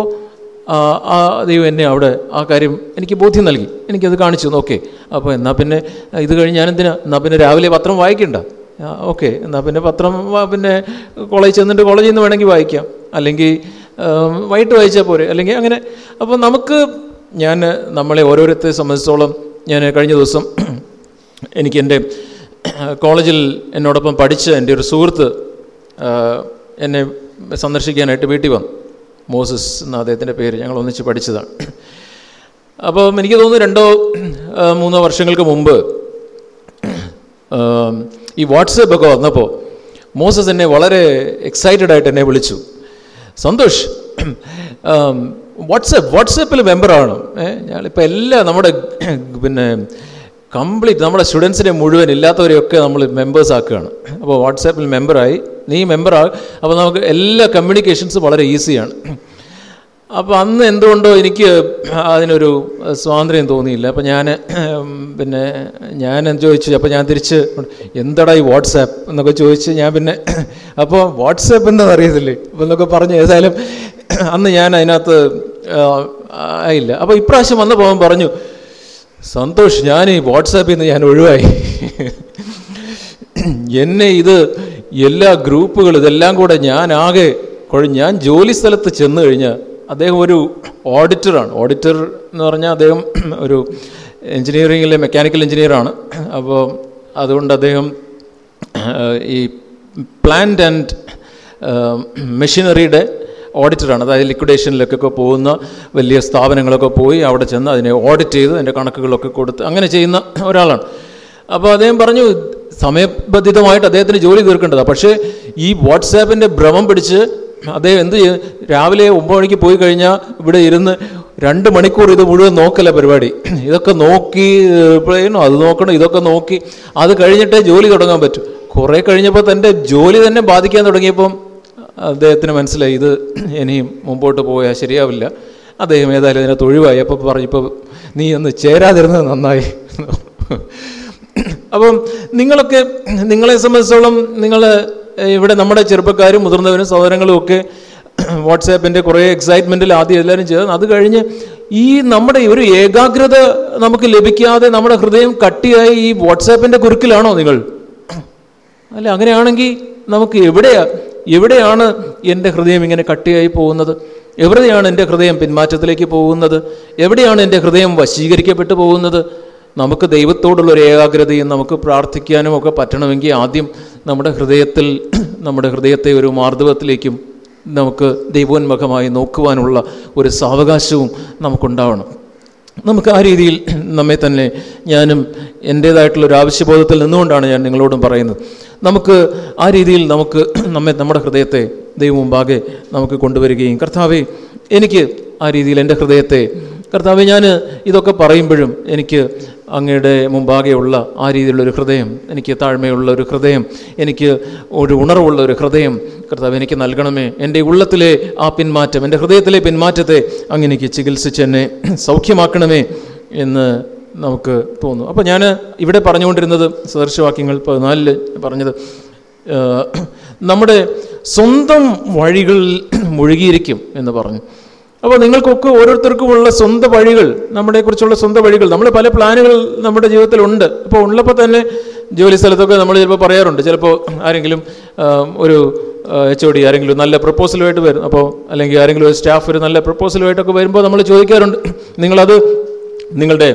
ആ ദൈവം എന്നെ അവിടെ ആ കാര്യം എനിക്ക് ബോധ്യം നൽകി. എനിക്കത് കാണിച്ചു ഓക്കെ. അപ്പോൾ എന്നാൽ പിന്നെ ഇത് കഴിഞ്ഞ് ഞാനെന്തിനാ? എന്നാൽ പിന്നെ രാവിലെ പത്രം വായിക്കണ്ട. ഓക്കെ. എന്നാൽ പിന്നെ പത്രം പിന്നെ കോളേജ് ചെന്നിട്ട് കോളേജിൽ നിന്ന് വേണമെങ്കിൽ വായിക്കാം. അല്ലെങ്കിൽ വൈകിട്ട് വായിച്ചാൽ പോരെ. അല്ലെങ്കിൽ അങ്ങനെ. അപ്പോൾ നമുക്ക് ഞാൻ നമ്മളെ ഓരോരുത്തരെ സംബന്ധിച്ചോളം ഞാൻ കഴിഞ്ഞ ദിവസം എനിക്ക് എന്റെ കോളേജിൽ എന്നോടൊപ്പം പഠിച്ച എന്റെ ഒരു സുഹൃത്ത് എന്നെ സന്ദർശിക്കാനായിട്ട് വീട്ടിൽ വന്നു. മോസസ് എന്ന അദ്ദേഹത്തിന്റെ പേര്. ഞങ്ങൾ ഒന്നിച്ച് പഠിച്ചതാണ്. അപ്പോൾ എനിക്ക് തോന്നുന്നു രണ്ടോ മൂന്നോ വർഷങ്ങൾക്ക് മുമ്പ് ഈ വാട്സപ്പ് ഒക്കെ വന്നപ്പോൾ മോസസ് എന്നെ വളരെ എക്സൈറ്റഡ് ആയിട്ട് എന്നെ വിളിച്ചു. സന്തോഷ് വാട്സപ്പ് വാട്സപ്പിൽ മെമ്പറാണ് ഞങ്ങളിപ്പോൾ എല്ലാം നമ്മുടെ പിന്നെ കംപ്ലീറ്റ് നമ്മുടെ സ്റ്റുഡൻസിനെ മുഴുവൻ ഇല്ലാത്തവരെയൊക്കെ നമ്മൾ മെമ്പേഴ്സ് ആക്കുകയാണ്. അപ്പോൾ വാട്സാപ്പിൽ മെമ്പറായി നീ മെമ്പറാ അപ്പോൾ നമുക്ക് എല്ലാ കമ്മ്യൂണിക്കേഷൻസും വളരെ ഈസിയാണ് അപ്പോൾ അന്ന് എന്തുകൊണ്ടോ എനിക്ക് അതിനൊരു സ്വാതന്ത്ര്യം തോന്നിയില്ല. അപ്പോൾ ഞാൻ പിന്നെ ഞാൻ ചോദിച്ചു? അപ്പോൾ ഞാൻ തിരിച്ച് എന്തടാ ഈ വാട്സാപ്പ്? എന്നൊക്കെ ചോദിച്ച് ഞാൻ പിന്നെ അപ്പോൾ വാട്സാപ്പ് എന്താണെന്ന് അറിയത്തില്ലേ? അപ്പോൾ എന്നൊക്കെ പറഞ്ഞു. ഏതായാലും അന്ന് ഞാൻ അതിനകത്ത് ആയില്ല. അപ്പോൾ ഇപ്രാവശ്യം വന്നപ്പോൾ പോകാൻ പറഞ്ഞു സന്തോഷ് ഞാൻ ഈ വാട്സാപ്പിൽ നിന്ന് ഞാൻ ഒഴിവായി. എന്നെ ഇത് എല്ലാ ഗ്രൂപ്പുകളും ഇതെല്ലാം കൂടെ ഞാൻ ആകെ ഞാൻ ജോലി സ്ഥലത്ത് ചെന്ന് കഴിഞ്ഞാൽ അദ്ദേഹം ഒരു ഓഡിറ്ററാണ് ഓഡിറ്റർ എന്ന് പറഞ്ഞാൽ അദ്ദേഹം ഒരു എൻജിനീയറിങ്ങിലെ മെക്കാനിക്കൽ എൻജിനീയറാണ് അപ്പോൾ അതുകൊണ്ട് അദ്ദേഹം ഈ പ്ലാന്റ് ആൻഡ് മെഷീനറിയുടെ ഓഡിറ്ററാണ് അതായത് ലിക്വിഡേഷനിലൊക്കെ പോകുന്ന വലിയ സ്ഥാപനങ്ങളൊക്കെ പോയി അവിടെ ചെന്ന് അതിനെ ഓഡിറ്റ് ചെയ്ത് അതിന്റെ കണക്കുകളൊക്കെ കൊടുത്ത് അങ്ങനെ ചെയ്യുന്ന ഒരാളാണ്. അപ്പോൾ അദ്ദേഹം പറഞ്ഞു സമയബന്ധിതമായിട്ട് അദ്ദേഹത്തിന് ജോലി തീർക്കേണ്ടതാണ്. പക്ഷേ ഈ വാട്സാപ്പിന്റെ ഭ്രമം പിടിച്ച് അദ്ദേഹം എന്ത് ചെയ്യും? രാവിലെ ഒമ്പത് മണിക്ക് പോയി കഴിഞ്ഞാൽ ഇവിടെ ഇരുന്ന് രണ്ട് മണിക്കൂർ ഇത് മുഴുവൻ നോക്കല പരിപാടി? ഇതൊക്കെ നോക്കി ഇപ്പോഴേനോ അത് നോക്കണം ഇതൊക്കെ നോക്കി അത് കഴിഞ്ഞിട്ടേ ജോലി തുടങ്ങാൻ പറ്റും. കുറേ കഴിഞ്ഞപ്പോൾ തന്റെ ജോലി തന്നെ ബാധിക്കാൻ തുടങ്ങിയപ്പം അദ്ദേഹത്തിന് മനസ്സിലായി ഇത് ഇനിയും മുമ്പോട്ട് പോയാൽ ശരിയാവില്ല. അദ്ദേഹം ഏതായാലും ഇതിനകത്ത് ഒഴിവായി. അപ്പോൾ പറഞ്ഞു ഇപ്പോൾ നീ ഒന്ന് ചേരാതിരുന്നത് നന്നായി. അപ്പം നിങ്ങളൊക്കെ നിങ്ങളെ സംബന്ധിച്ചോളം നിങ്ങൾ ഇവിടെ നമ്മുടെ ചെറുപ്പക്കാരും മുതിർന്നവരും സഹോദരങ്ങളും ഒക്കെ വാട്സാപ്പിന്റെ കുറേ എക്സൈറ്റ്മെന്റിൽ ആദ്യം എല്ലാവരും ചെയ്ത് അത് കഴിഞ്ഞ് ഈ നമ്മുടെ ഒരു ഏകാഗ്രത നമുക്ക് ലഭിക്കാതെ നമ്മുടെ ഹൃദയം കട്ടിയായി ഈ വാട്സാപ്പിന്റെ കുരുക്കിലാണോ നിങ്ങൾ? അല്ല അങ്ങനെയാണെങ്കിൽ നമുക്ക് എവിടെയാ എവിടെയാണ് എന്റെ ഹൃദയം ഇങ്ങനെ കട്ടിയായി പോകുന്നത്? എവിടെയാണ് എന്റെ ഹൃദയം പിന്മാറ്റത്തിലേക്ക് പോകുന്നത്? എവിടെയാണ് എന്റെ ഹൃദയം വശീകരിക്കപ്പെട്ടു പോകുന്നത്? നമുക്ക് ദൈവത്തോടുള്ള ഒരു ഏകാഗ്രതയും നമുക്ക് പ്രാർത്ഥിക്കാനും ഒക്കെ പറ്റണമെങ്കിൽ ആദ്യം നമ്മുടെ ഹൃദയത്തിൽ നമ്മുടെ ഹൃദയത്തെ ഒരു മാർദ്ദവത്തിലേക്കും നമുക്ക് ദൈവോന്മുഖമായി നോക്കുവാനുള്ള ഒരു സാവകാശവും നമുക്കുണ്ടാവണം. നമുക്ക് ആ രീതിയിൽ നമ്മെ തന്നെ ഞാനും എന്റേതായിട്ടുള്ള ഒരു ആവശ്യബോധത്തിൽ നിന്നുകൊണ്ടാണ് ഞാൻ നിങ്ങളോടും പറയുന്നത്. നമുക്ക് ആ രീതിയിൽ നമുക്ക് നമ്മെ നമ്മുടെ ഹൃദയത്തെ ദൈവം മുമ്പാകെ നമുക്ക് കൊണ്ടുവരികയും കർത്താവെ എനിക്ക് ആ രീതിയിൽ എന്റെ ഹൃദയത്തെ കർത്താവെ ഞാൻ ഇതൊക്കെ പറയുമ്പോഴും എനിക്ക് അങ്ങയുടെ മുമ്പാകെയുള്ള ആ രീതിയിലുള്ള ഒരു ഹൃദയം എനിക്ക് താഴ്മയുള്ള ഒരു ഹൃദയം എനിക്ക് ഒരു ഉണർവുള്ള ഒരു ഹൃദയം കർത്താവ് എനിക്ക് നൽകണമേ. എന്റെ ഉള്ളത്തിലെ ആ പിന്മാറ്റം എന്റെ ഹൃദയത്തിലെ പിന്മാറ്റത്തെ അങ്ങ് എനിക്ക് ചികിത്സിച്ച് എന്നെ സൗഖ്യമാക്കണമേ എന്ന് നമുക്ക് തോന്നുന്നു. അപ്പോൾ ഞാൻ ഇവിടെ പറഞ്ഞുകൊണ്ടിരുന്നത് സദർശവാക്യങ്ങൾ പതിനാലിൽ പറഞ്ഞത് നമ്മുടെ സ്വന്തം വഴികളിൽ മുഴുകിയിരിക്കും എന്ന് പറഞ്ഞു. അപ്പോൾ നിങ്ങൾക്കൊക്കെ ഓരോരുത്തർക്കുമുള്ള സ്വന്തം വഴികൾ നമ്മളെക്കുറിച്ചുള്ള സ്വന്തം വഴികൾ. നമ്മൾ പല പ്ലാനുകൾ നമ്മുടെ ജീവിതത്തിലുണ്ട്. അപ്പോൾ ഉള്ളപ്പോൾ തന്നെ ജോലി സ്ഥലത്തൊക്കെ നമ്മൾ ചിലപ്പോൾ പറയാറുണ്ട്. ചിലപ്പോൾ ആരെങ്കിലും ഒരു എച്ച് ഒ ഡി ആരെങ്കിലും നല്ല പ്രപ്പോസലുമായിട്ട് വരും. അപ്പോൾ അല്ലെങ്കിൽ ആരെങ്കിലും ഒരു സ്റ്റാഫ് ഒരു നല്ല പ്രപ്പോസലുമായിട്ടൊക്കെ വരുമ്പോൾ നമ്മൾ ചോദിക്കാറുണ്ട്. നിങ്ങളത് നിങ്ങളുടെ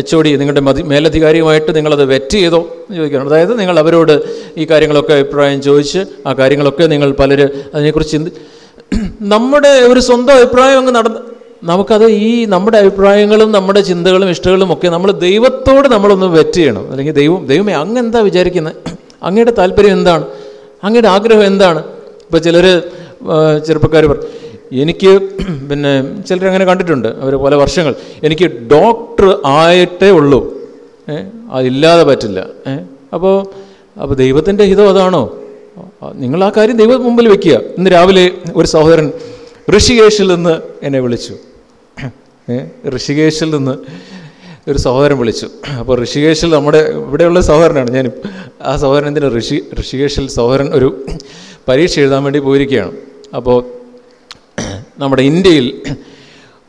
എച്ച് ഒ ഡി നിങ്ങളുടെ മതി മേലധികാരിയുമായിട്ട് നിങ്ങളത് വെറ്റ് ചെയ്തോ എന്ന് ചോദിക്കാറുണ്ട്. അതായത് നിങ്ങൾ അവരോട് ഈ കാര്യങ്ങളൊക്കെ അഭിപ്രായം ചോദിച്ച് ആ കാര്യങ്ങളൊക്കെ നിങ്ങൾ പലർ അതിനെക്കുറിച്ച് ചിന്തി നമ്മുടെ ഒരു സ്വന്തം അഭിപ്രായം അങ്ങ് നടന്ന് നമുക്കത് ഈ നമ്മുടെ അഭിപ്രായങ്ങളും നമ്മുടെ ചിന്തകളും ഇഷ്ടങ്ങളും ഒക്കെ നമ്മൾ ദൈവത്തോട് നമ്മളൊന്ന് വെറ്റ് ചെയ്യണം. അല്ലെങ്കിൽ ദൈവം ദൈവമേ അങ്ങ് എന്താ വിചാരിക്കുന്നത് അങ്ങയുടെ താല്പര്യം എന്താണ്? അങ്ങയുടെ ആഗ്രഹം എന്താണ്? ഇപ്പോൾ ചിലർ ചെറുപ്പക്കാർ പറയും എനിക്ക് പിന്നെ ചിലർ അങ്ങനെ കണ്ടിട്ടുണ്ട് അവർ പല വർഷങ്ങൾ. എനിക്ക് ഡോക്ടർ ആയിട്ടേ ഉള്ളൂ. അതില്ലാതെ പറ്റില്ല. അപ്പോൾ അപ്പോൾ ദൈവത്തിന്റെ ഹിതം അതാണോ? നിങ്ങൾ ആ കാര്യം ദൈവം മുമ്പിൽ വെക്കുക. ഇന്ന് രാവിലെ ഒരു സഹോദരൻ ഋഷികേശിൽ നിന്ന് എന്നെ വിളിച്ചു. ഋഷികേശിൽ നിന്ന് ഒരു സഹോദരൻ വിളിച്ചു. അപ്പോൾ ഋഷികേശിൽ നമ്മുടെ ഇവിടെയുള്ള സഹോദരനാണ്. ഞാൻ ആ സഹോദരൻ എന്തിനാ? ഋഷി ഋഷികേശിൽ സഹോദരൻ ഒരു പരീക്ഷ എഴുതാൻ വേണ്ടി പോയിരിക്കുകയാണ്. അപ്പോൾ നമ്മുടെ ഇന്ത്യയിൽ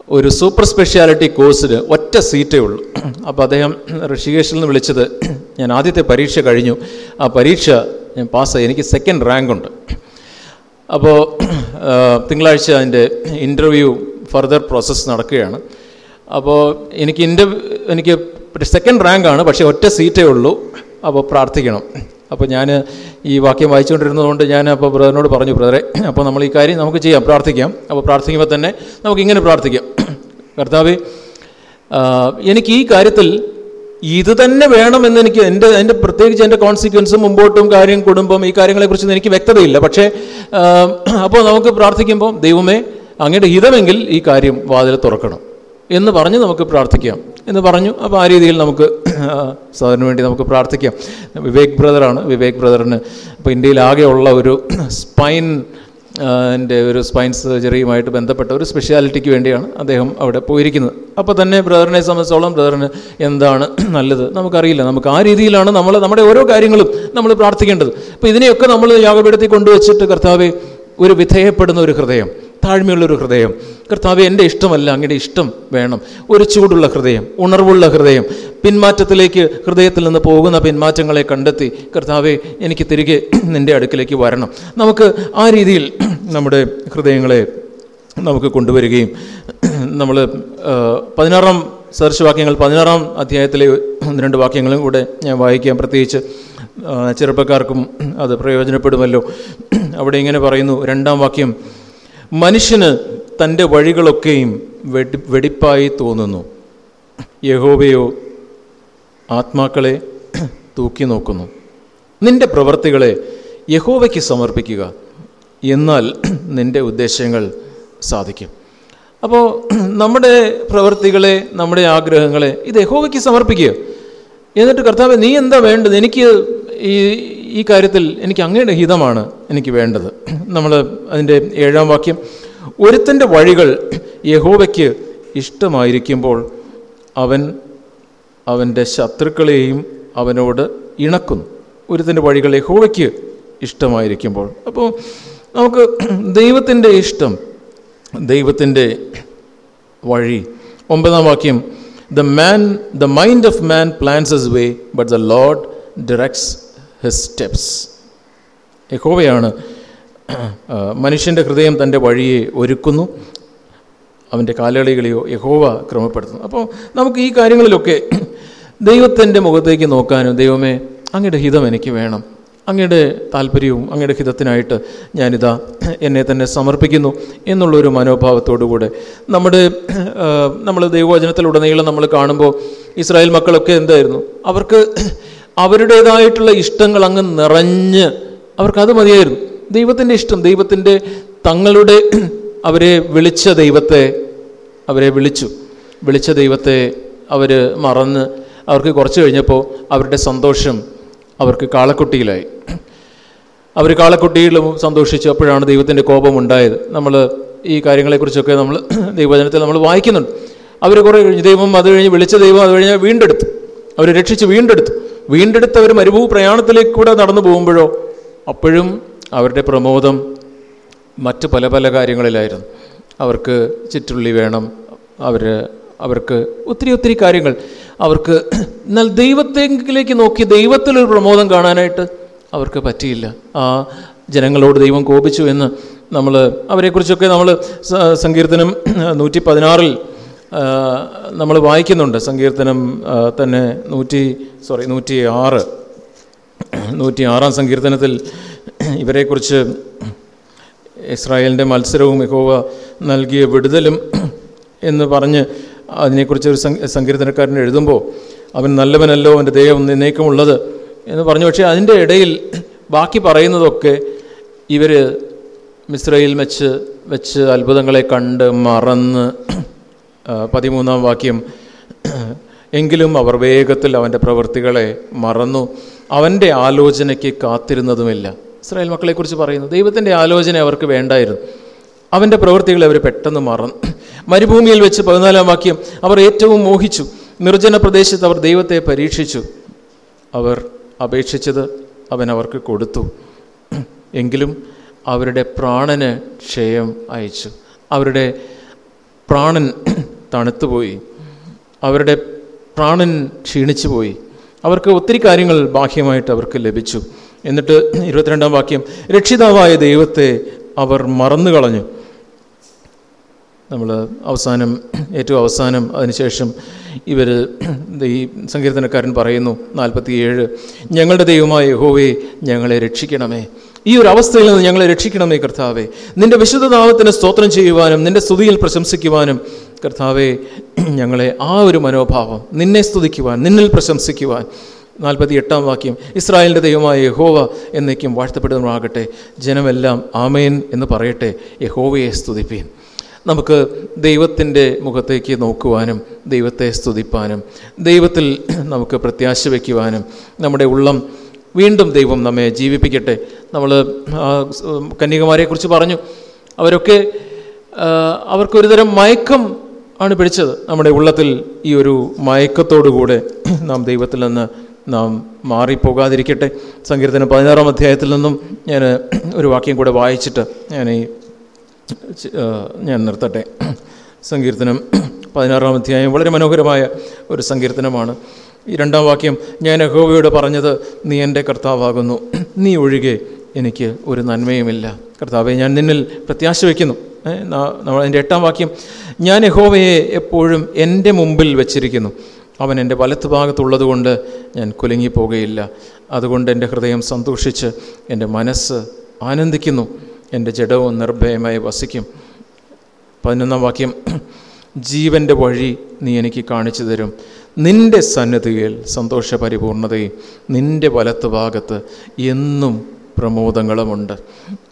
ഒരു സൂപ്പർ സ്പെഷ്യാലിറ്റി കോഴ്സിന് ഒറ്റ സീറ്റേ ഉള്ളൂ. അപ്പോൾ അദ്ദേഹം ഋഷികേശിൽ നിന്ന് വിളിച്ചത് ഞാൻ ആദ്യത്തെ പരീക്ഷ കഴിഞ്ഞു. ആ പരീക്ഷ ഞാൻ പാസ്സായി. എനിക്ക് സെക്കൻഡ് റാങ്ക് ഉണ്ട്. അപ്പോൾ തിങ്കളാഴ്ച അതിന്റെ ഇന്റർവ്യൂ ഫർദർ പ്രോസസ്സ് നടക്കുകയാണ്. അപ്പോൾ എനിക്ക് ഇന്റർ എനിക്ക് സെക്കൻഡ് റാങ്കാണ് പക്ഷേ ഒറ്റ സീറ്റേ ഉള്ളൂ. അപ്പോൾ പ്രാർത്ഥിക്കണം. അപ്പോൾ ഞാൻ ഈ വാക്യം വായിച്ചുകൊണ്ടിരുന്നതുകൊണ്ട് ഞാൻ അപ്പോൾ ബ്രദറിനോട് പറഞ്ഞു ബ്രദറെ അപ്പോൾ നമ്മൾ ഈ കാര്യം നമുക്ക് ചെയ്യാം പ്രാർത്ഥിക്കാം. അപ്പോൾ പ്രാർത്ഥിക്കുമ്പോൾ തന്നെ നമുക്ക് ഇങ്ങനെ പ്രാർത്ഥിക്കാം. കർത്താവ് എനിക്ക് ഈ കാര്യത്തിൽ ഇത് തന്നെ വേണമെന്ന് എനിക്ക് എന്റെ എന്റെ പ്രത്യേകിച്ച് എന്റെ കോൺസിക്വൻസും മുമ്പോട്ടും കാര്യം കുടുംബം ഈ കാര്യങ്ങളെക്കുറിച്ച് എനിക്ക് വ്യക്തതയില്ല. പക്ഷേ അപ്പോൾ നമുക്ക് പ്രാർത്ഥിക്കുമ്പോൾ ദൈവമേ അങ്ങയുടെ ഹിതമെങ്കിൽ ഈ കാര്യം വാതിൽ തുറക്കണം എന്ന് പറഞ്ഞ് നമുക്ക് പ്രാർത്ഥിക്കാം എന്ന് പറഞ്ഞു. അപ്പോൾ ആ രീതിയിൽ നമുക്ക് സാറിന് വേണ്ടി നമുക്ക് പ്രാർത്ഥിക്കാം. വിവേക് ബ്രദറാണ് വിവേക് ബ്രദറിന് ഇപ്പോൾ ഇന്ത്യയിലാകെയുള്ള ഒരു സ്പൈൻ എന്റെ ഒരു സ്പൈൻ സർജറിയുമായിട്ട് ബന്ധപ്പെട്ട ഒരു സ്പെഷ്യാലിറ്റിക്ക് വേണ്ടിയാണ് അദ്ദേഹം അവിടെ പോയിരിക്കുന്നത്. അപ്പോൾ തന്നെ ബ്രദറിനെ സംബന്ധിച്ചോളം ബ്രദറിന് എന്താണ് നല്ലത്? നമുക്കറിയില്ല. നമുക്ക് ആ രീതിയിലാണ് നമ്മൾ നമ്മുടെ ഓരോ കാര്യങ്ങളും നമ്മൾ പ്രാർത്ഥിക്കേണ്ടത്. അപ്പോൾ ഇതിനെയൊക്കെ നമ്മൾ യാഗപീഠത്തിൽ കൊണ്ടുവച്ചിട്ട് കർത്താവ് ഒരു വിധേയപ്പെടുന്ന ഒരു ഹൃദയം താഴ്മയുള്ളൊരു ഹൃദയം കർത്താവെ എന്റെ ഇഷ്ടമല്ല അങ്ങയുടെ ഇഷ്ടം വേണം. ഒരു ചൂടുള്ള ഹൃദയം ഉണർവുള്ള ഹൃദയം പിന്മാറ്റത്തിലേക്ക് ഹൃദയത്തിൽ നിന്ന് പോകുന്ന പിന്മാറ്റങ്ങളെ കണ്ടെത്തി കർത്താവെ എനിക്ക് തിരികെ നിന്റെ അടുക്കിലേക്ക് വരണം. നമുക്ക് ആ രീതിയിൽ നമ്മുടെ ഹൃദയങ്ങളെ നമുക്ക് കൊണ്ടുവരികയും നമ്മൾ പതിനാറാം സദർശവാക്യങ്ങൾ പതിനാറാം അധ്യായത്തിലെ രണ്ട് വാക്യങ്ങളും കൂടെ ഞാൻ വായിക്കാം. പ്രത്യേകിച്ച് ചെറുപ്പക്കാർക്കും അത് പ്രയോജനപ്പെടുമല്ലോ. അവിടെ ഇങ്ങനെ പറയുന്നു രണ്ടാം വാക്യം മനുഷ്യന് തന്റെ വഴികളൊക്കെയും വെടി വെടിപ്പായി തോന്നുന്നു. യഹോബയോ ആത്മാക്കളെ തൂക്കി നോക്കുന്നു. നിന്റെ പ്രവർത്തികളെ യഹോവയ്ക്ക് സമർപ്പിക്കുക. എന്നാൽ നിന്റെ ഉദ്ദേശങ്ങൾ സാധിക്കും. അപ്പോൾ നമ്മുടെ പ്രവർത്തികളെ നമ്മുടെ ആഗ്രഹങ്ങളെ ഇത് യഹോവയ്ക്ക് സമർപ്പിക്കുക. എന്നിട്ട് കർത്താവ് നീ എന്താ വേണ്ടത്? എനിക്ക് ഈ ഈ കാര്യത്തിൽ എനിക്ക് അങ്ങയുടെ ഹിതമാണ് എനിക്ക് വേണ്ടത്. നമ്മൾ അതിന്റെ ഏഴാം വാക്യം ഒരുത്തന്റെ വഴികൾ യഹോവയ്ക്ക് ഇഷ്ടമായിരിക്കുമ്പോൾ അവൻ അവന്റെ ശത്രുക്കളെയും അവനോട് ഇണക്കുന്നു. ഒരുത്തിന്റെ വഴികൾ യഹോവയ്ക്ക് ഇഷ്ടമായിരിക്കുമ്പോൾ. അപ്പോൾ നമുക്ക് ദൈവത്തിന്റെ ഇഷ്ടം ദൈവത്തിന്റെ വഴി. ഒമ്പതാം വാക്യം the man the mind of man plans his way but the Lord directs his steps യഹോവയാണ് മനുഷ്യന്റെ ഹൃദയം തന്റെ വഴിയെ ഒരുക്കുന്നു. അവന്റെ കാലയളികളെയോ യഹോവ ക്രമപ്പെടുത്തുന്നു. അപ്പോൾ നമുക്ക് ഈ കാര്യങ്ങളിലൊക്കെ ദൈവത്തിന്റെ മുഖത്തേക്ക് നോക്കാനും ദൈവമേ അങ്ങയുടെ ഹിതം എനിക്ക് വേണം. അങ്ങയുടെ താല്പര്യവും അങ്ങയുടെ ഹിതത്തിനായിട്ട് ഞാനിതാ എന്നെ തന്നെ സമർപ്പിക്കുന്നു എന്നുള്ളൊരു മനോഭാവത്തോടുകൂടെ നമ്മുടെ നമ്മൾ ദൈവവചനത്തിലുടനീളം നമ്മൾ കാണുമ്പോൾ ഇസ്രായേൽ മക്കളൊക്കെ എന്തായിരുന്നു? അവർക്ക് അവരുടേതായിട്ടുള്ള ഇഷ്ടങ്ങൾ അങ്ങ് നിറഞ്ഞ് അവർക്കത് മതിയായിരുന്നു. ദൈവത്തിന്റെ ഇഷ്ടം ദൈവത്തിന്റെ തങ്ങളുടെ അവരെ വിളിച്ച ദൈവത്തെ അവരെ വിളിച്ചു. വിളിച്ച ദൈവത്തെ അവർ മറന്ന് അവർക്ക് കുറച്ച് കഴിഞ്ഞപ്പോൾ അവരുടെ സന്തോഷം അവർക്ക് കാളക്കുട്ടിയിലായി. അവർ കാളക്കുട്ടിയിലും സന്തോഷിച്ചു. അപ്പോഴാണ് ദൈവത്തിന്റെ കോപം ഉണ്ടായത് നമ്മൾ ഈ കാര്യങ്ങളെക്കുറിച്ചൊക്കെ നമ്മൾ ദൈവവചനത്തിൽ നമ്മൾ വായിക്കുന്നുണ്ട്. അവർ കുറേ കഴിഞ്ഞ് ദൈവം അത് കഴിഞ്ഞ് വിളിച്ച ദൈവം അത് കഴിഞ്ഞ് വീണ്ടെടുത്തു. അവർ രക്ഷിച്ച് വീണ്ടെടുത്തു. വീണ്ടെടുത്ത് അവർ മരുഭൂ പ്രയാണത്തിലേക്ക് കൂടെ നടന്നു പോകുമ്പോഴോ അപ്പോഴും അവരുടെ പ്രമോദം മറ്റ് പല പല കാര്യങ്ങളിലായിരുന്നു. അവർക്ക് ചുറ്റുള്ളി വേണം അവർ അവർക്ക് ഒത്തിരി ഒത്തിരി കാര്യങ്ങൾ. അവർക്ക് എന്നാൽ ദൈവത്തെങ്കിലേക്ക് നോക്കി ദൈവത്തിലൊരു പ്രമോദം കാണാനായിട്ട് അവർക്ക് പറ്റിയില്ല. ആ ജനങ്ങളോട് ദൈവം കോപിച്ചു എന്ന് നമ്മൾ അവരെക്കുറിച്ചൊക്കെ നമ്മൾ സങ്കീർത്തനം നൂറ്റി പതിനാറിൽ നമ്മൾ വായിക്കുന്നുണ്ട്. സങ്കീർത്തനം തന്നെ നൂറ്റി സോറി നൂറ്റി ആറ് നൂറ്റി ആറാം സങ്കീർത്തനത്തിൽ ഇവരെക്കുറിച്ച് ഇസ്രായേലിന്റെ മത്സരവും യഹോവ നൽകിയ വിടുതലും എന്ന് പറഞ്ഞ് അതിനെക്കുറിച്ച് ഒരു സങ്ക- സങ്കീർത്തനക്കാരൻ എഴുതുമ്പോൾ അവൻ നല്ലവനല്ലോ അവന്റെ ദൈവം നിന്നേക്കുമുള്ളത് എന്ന് പറഞ്ഞു. പക്ഷേ അതിന്റെ ഇടയിൽ ബാക്കി പറയുന്നതൊക്കെ ഇവർ മിശ്രയിൽ വെച്ച് വെച്ച് അത്ഭുതങ്ങളെ കണ്ട് മറന്ന് പതിമൂന്നാം വാക്യം എങ്കിലും അവർ വേഗത്തിൽ അവന്റെ പ്രവൃത്തികളെ മറന്നു. അവന്റെ ആലോചനയ്ക്ക് കാത്തിരുന്നതുമില്ല. ഇസ്രായേൽ മക്കളെക്കുറിച്ച് പറയുന്നു. ദൈവത്തിന്റെ ആലോചന അവർക്ക് വേണ്ടായിരുന്നു. അവന്റെ പ്രവൃത്തികളെ അവർ പെട്ടെന്ന് മറന്നു മരുഭൂമിയിൽ വെച്ച് പതിനാലാം വാക്യം അവർ ഏറ്റവും മോഹിച്ചു. നിർജന പ്രദേശത്ത് അവർ ദൈവത്തെ പരീക്ഷിച്ചു. അവർ അപേക്ഷിച്ചത് അവൻ അവർക്ക് കൊടുത്തു. എങ്കിലും അവരുടെ പ്രാണന് ക്ഷയം അയച്ചു. അവരുടെ പ്രാണൻ തണുത്തുപോയി. അവരുടെ പ്രാണൻ ക്ഷീണിച്ചു പോയി അവർക്ക് ഒത്തിരി കാര്യങ്ങൾ ബാഹ്യമായിട്ട് അവർക്ക് ലഭിച്ചു. എന്നിട്ട് ഇരുപത്തിരണ്ടാം വാക്യം രക്ഷിതാവായ ദൈവത്തെ അവർ മറന്നു കളഞ്ഞു നമ്മൾ അവസാനം ഏറ്റവും അവസാനം അതിനുശേഷം ഇവർ ഈ സങ്കീർത്തനക്കാരൻ പറയുന്നു നാൽപ്പത്തിയേഴ് ഞങ്ങളുടെ ദൈവമായ യഹോവേ ഞങ്ങളെ രക്ഷിക്കണമേ. ഈ ഒരു അവസ്ഥയിൽ നിന്ന് ഞങ്ങളെ രക്ഷിക്കണമേ കർത്താവേ. നിന്റെ വിശുദ്ധനാമത്തിന് സ്തോത്രം ചെയ്യുവാനും നിന്റെ സ്തുതിയിൽ പ്രശംസിക്കുവാനും കർത്താവെ ഞങ്ങളെ ആ ഒരു മനോഭാവം നിന്നെ സ്തുതിക്കുവാൻ നിന്നിൽ പ്രശംസിക്കുവാൻ നാൽപ്പത്തി എട്ടാം വാക്യം ഇസ്രായേലിന്റെ ദൈവമായ യഹോവ എന്നേക്കും വാഴ്ത്തപ്പെടുന്നതാകട്ടെ ജനമെല്ലാം ആമേൻ എന്ന് പറയട്ടെ. യഹോവയെ സ്തുതിപ്പീൻ. നമുക്ക് ദൈവത്തിന്റെ മുഖത്തേക്ക് നോക്കുവാനും ദൈവത്തെ സ്തുതിപ്പാനും ദൈവത്തിൽ നമുക്ക് പ്രത്യാശ വയ്ക്കുവാനും നമ്മുടെ ഉള്ളം വീണ്ടും ദൈവം നമ്മെ ജീവിപ്പിക്കട്ടെ. നമ്മൾ കന്യകുമാരെക്കുറിച്ച് പറഞ്ഞു. അവരൊക്കെ അവർക്കൊരുതരം മയക്കം ആണ് പിടിച്ചത്. നമ്മുടെ ഉള്ളത്തിൽ ഈ ഒരു മയക്കത്തോടുകൂടെ നാം ദൈവത്തിൽ നിന്ന് നാം മാറിപ്പോകാതിരിക്കട്ടെ. സങ്കീർത്തനം പതിനാറാം അധ്യായത്തിൽ നിന്നും ഞാൻ ഒരു വാക്യം കൂടെ വായിച്ചിട്ട് ഞാൻ ഈ ഞാൻ നിർത്തട്ടെ. സങ്കീർത്തനം പതിനാറാം അധ്യായം വളരെ മനോഹരമായ ഒരു സങ്കീർത്തനമാണ്. ഈ രണ്ടാം വാക്യം ഞാൻ യഹോവയോട് പറഞ്ഞത് നീ എന്റെ കർത്താവാകുന്നു. നീ ഒഴികെ എനിക്ക് ഒരു നന്മയുമില്ല. കർത്താവെ ഞാൻ നിന്നിൽ പ്രത്യാശ വയ്ക്കുന്നു. നമ്മൾ അതിന്റെ എട്ടാം വാക്യം ഞാൻ യഹോവയെ എപ്പോഴും എന്റെ മുമ്പിൽ വച്ചിരിക്കുന്നു. അവൻ എന്റെ വലത്ത് ഭാഗത്തുള്ളതുകൊണ്ട് ഞാൻ കുലുങ്ങിപ്പോകുകയില്ല അതുകൊണ്ട് എന്റെ ഹൃദയം സന്തോഷിച്ച് എന്റെ മനസ്സ് ആനന്ദിക്കുന്നു. എന്റെ ജഡവും നിർഭയമായി വസിക്കും. പതിനൊന്നാം വാക്യം ജീവന്റെ വഴി നീ എനിക്ക് കാണിച്ചു തരും. നിന്റെ സന്നദ്ധയിൽ സന്തോഷ പരിപൂർണതയും നിന്റെ വലത്ത് ഭാഗത്ത് എന്നും പ്രമോദങ്ങളുമുണ്ട്.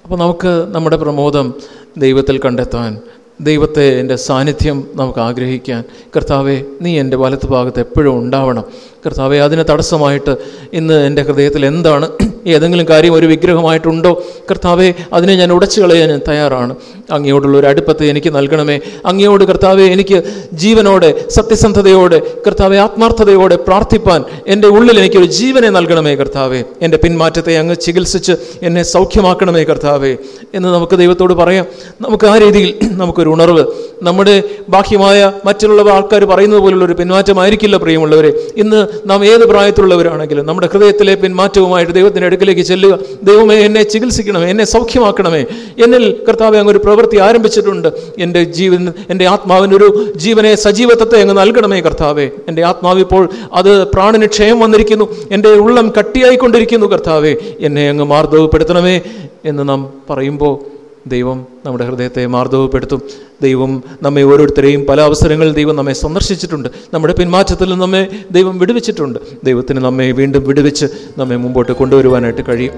അപ്പോൾ നമുക്ക് നമ്മുടെ പ്രമോദം ദൈവത്തിൽ കണ്ടെത്താൻ ദൈവത്തെ എന്റെ സാന്നിധ്യം നമുക്ക് ആഗ്രഹിക്കാൻ. കർത്താവെ നീ എന്റെ വലത്ത് ഭാഗത്ത് എപ്പോഴും ഉണ്ടാവണം. കർത്താവെ അതിന് തടസ്സമായിട്ട് ഇന്ന് എന്റെ ഹൃദയത്തിൽ എന്താണ് ഏതെങ്കിലും കാര്യം ഒരു വിഗ്രഹമായിട്ടുണ്ടോ? കർത്താവെ അതിനെ ഞാൻ ഉടച്ചു കളയാൻ തയ്യാറാണ്. അങ്ങയോടുള്ള ഒരു അടുപ്പത്തെ എനിക്ക് നൽകണമേ. അങ്ങയോട് കർത്താവെ എനിക്ക് ജീവനോടെ സത്യസന്ധതയോടെ കർത്താവെ ആത്മാർത്ഥതയോടെ പ്രാർത്ഥിപ്പാൻ എന്റെ ഉള്ളിൽ എനിക്കൊരു ജീവനെ നൽകണമേ കർത്താവെ. എന്റെ പിന്മാറ്റത്തെ അങ്ങ് ചികിത്സിച്ച് എന്നെ സൗഖ്യമാക്കണമേ കർത്താവെ. എന്ന് നമുക്ക് ദൈവത്തോട് പറയാം. നമുക്ക് ആ രീതിയിൽ നമുക്കൊരു ഉണർവ്. നമ്മുടെ ബാഹ്യമായ മറ്റുള്ള ആൾക്കാർ പറയുന്നത് പോലുള്ള ഒരു പിന്മാറ്റമായിരിക്കില്ല പ്രിയമുള്ളവരെ. ഇന്ന് നാം ഏത് പ്രായത്തിലുള്ളവരാണെങ്കിലും നമ്മുടെ ഹൃദയത്തിലെ പിന്മാറ്റവുമായിട്ട് ദൈവത്തിന്റെ അടുക്കിലേക്ക് ചെല്ലുക. ദൈവമേ എന്നെ ചികിത്സിക്കണമേ എന്നെ സൗഖ്യമാക്കണമേ. എന്നിൽ കർത്താവെ അങ്ങ് ഒരു പ്രവൃത്തി ആരംഭിച്ചിട്ടുണ്ട്. എന്റെ ജീവൻ എന്റെ ആത്മാവിനൊരു ജീവനെ സജീവത്വത്തെ അങ്ങ് നൽകണമേ കർത്താവെ. എന്റെ ആത്മാവ് ഇപ്പോൾ അത് പ്രാണന് ക്ഷയം വന്നിരിക്കുന്നു. എന്റെ ഉള്ളം കട്ടിയായിക്കൊണ്ടിരിക്കുന്നു കർത്താവെ. എന്നെ അങ്ങ് മാർദ്ദവപ്പെടുത്തണമേ എന്ന് നാം പറയുമ്പോൾ ദൈവം നമ്മുടെ ഹൃദയത്തെ മാർദ്ദവപ്പെടുത്തും ദൈവം നമ്മെ ഓരോരുത്തരെയും പല അവസരങ്ങളിൽ ദൈവം നമ്മെ സന്ദർശിച്ചിട്ടുണ്ട്. നമ്മുടെ പിന്മാറ്റത്തിൽ നമ്മെ ദൈവം വിടുവിച്ചിട്ടുണ്ട്. ദൈവത്തിന് നമ്മെ വീണ്ടും വിടുവിച്ച് നമ്മെ മുമ്പോട്ട് കൊണ്ടുവരുവാനായിട്ട് കഴിയും.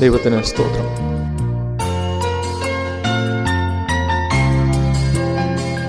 ദൈവത്തിന് സ്തോത്രം.